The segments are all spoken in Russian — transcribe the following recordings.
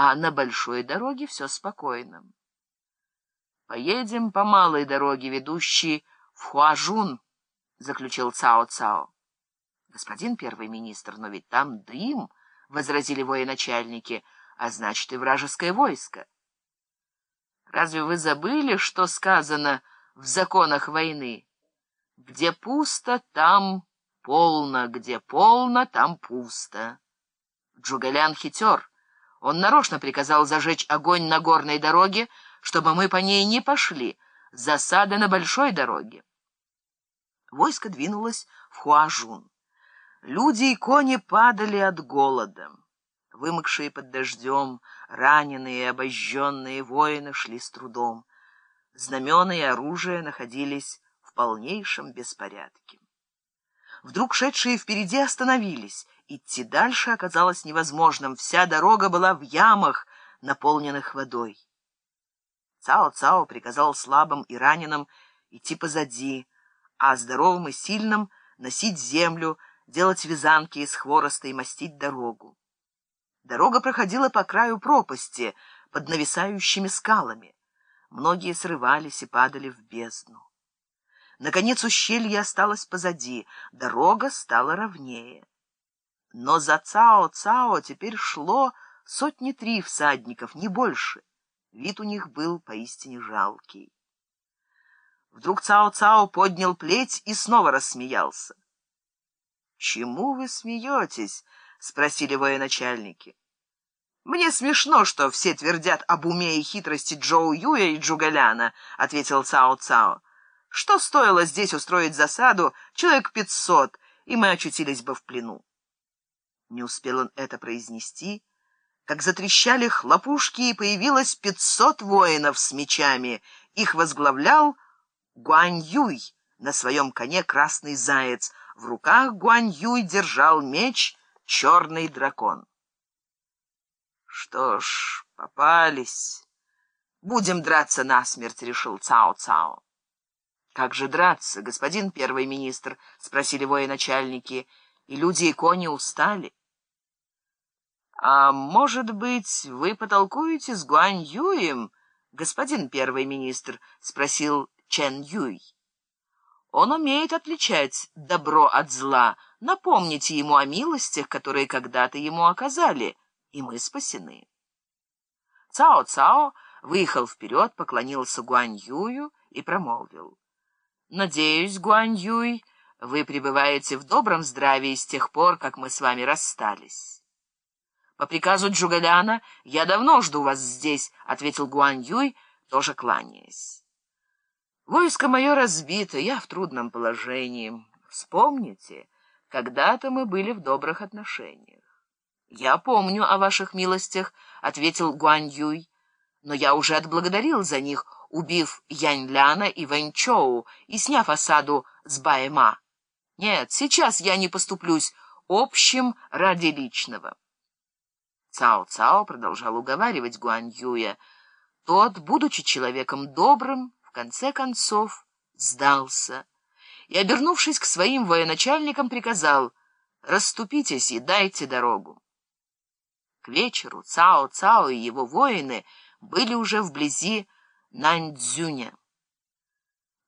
а на большой дороге все спокойно. «Поедем по малой дороге, ведущей в Хуажун», — заключил Цао-Цао. «Господин первый министр, но ведь там дым», — возразили военачальники, — «а значит и вражеское войско». «Разве вы забыли, что сказано в законах войны? Где пусто, там полно, где полно, там пусто». Джугалян хитер. Он нарочно приказал зажечь огонь на горной дороге, чтобы мы по ней не пошли. Засада на большой дороге. Войско двинулось в Хуажун. Люди и кони падали от голода. Вымокшие под дождем, раненые и обожженные воины шли с трудом. Знамена и оружие находились в полнейшем беспорядке. Вдруг шедшие впереди остановились. Идти дальше оказалось невозможным. Вся дорога была в ямах, наполненных водой. Цао-Цао приказал слабым и раненым идти позади, а здоровым и сильным носить землю, делать вязанки из хвороста и мастить дорогу. Дорога проходила по краю пропасти, под нависающими скалами. Многие срывались и падали в бездну. Наконец ущелье осталось позади, дорога стала ровнее. Но за Цао-Цао теперь шло сотни три всадников, не больше. Вид у них был поистине жалкий. Вдруг Цао-Цао поднял плеть и снова рассмеялся. «Чему вы смеетесь?» — спросили военачальники. «Мне смешно, что все твердят об уме и хитрости Джоу Юя и Джугаляна», — ответил Цао-Цао. «Что стоило здесь устроить засаду? Человек пятьсот, и мы очутились бы в плену». Не успел он это произнести, как затрещали хлопушки, и появилось пятьсот воинов с мечами. Их возглавлял Гуань Юй, на своем коне красный заяц. В руках Гуань Юй держал меч черный дракон. Что ж, попались. Будем драться насмерть, решил Цао-Цао. Как же драться, господин первый министр? Спросили военачальники, и люди и кони устали. А может быть, вы потолкуете с Гуань Юем, господин первый министр? Спросил Чен Юй. Он умеет отличать добро от зла. Напомните ему о милостях, которые когда-то ему оказали, и мы спасены. Цао-Цао выехал вперед, поклонился Гуань Юю и промолвил. «Надеюсь, Гуань Юй, вы пребываете в добром здравии с тех пор, как мы с вами расстались». «По приказу Джугаляна я давно жду вас здесь», — ответил Гуань Юй, тоже кланяясь. Войско мое разбито, я в трудном положении. Вспомните, когда-то мы были в добрых отношениях. «Я помню о ваших милостях», — ответил Гуань Юй, «но я уже отблагодарил за них, убив Янь Ляна и Вэнь Чоу и сняв осаду с Баэма. Нет, сейчас я не поступлюсь общим ради личного». Цао-Цао продолжал уговаривать Гуань Юя. Тот, будучи человеком добрым, в конце концов сдался и, обернувшись к своим военачальникам, приказал «Раступитесь и дайте дорогу». К вечеру Цао-Цао и его воины были уже вблизи Наньцзюня.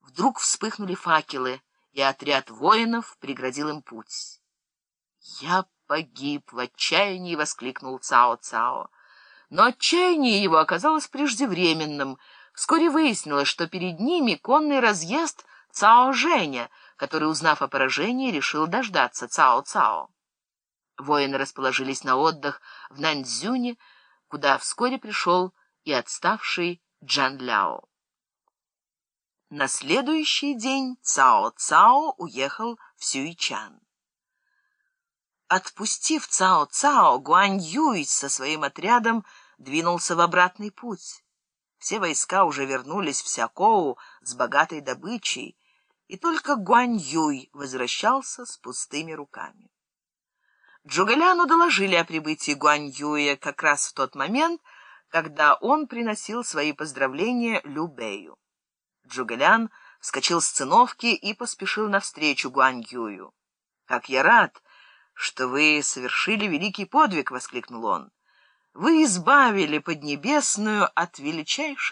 Вдруг вспыхнули факелы, и отряд воинов преградил им путь. «Я погиб!» — в отчаянии воскликнул Цао-Цао. Но отчаяние его оказалось преждевременным — Вскоре выяснилось, что перед ними конный разъезд Цао Женя, который, узнав о поражении, решил дождаться Цао-Цао. Воины расположились на отдых в Наньцзюне, куда вскоре пришел и отставший Джан Ляо. На следующий день Цао-Цао уехал в Сюичан. Отпустив Цао-Цао, Гуань Юй со своим отрядом двинулся в обратный путь. Все войска уже вернулись в Сякоу с богатой добычей, и только Гуань Юй возвращался с пустыми руками. Джугаляну доложили о прибытии Гуань Юя как раз в тот момент, когда он приносил свои поздравления Лю Бэю. Джугалян вскочил с циновки и поспешил навстречу Гуань Юю. «Как я рад, что вы совершили великий подвиг!» — воскликнул он. вы избавили Поднебесную от величайшей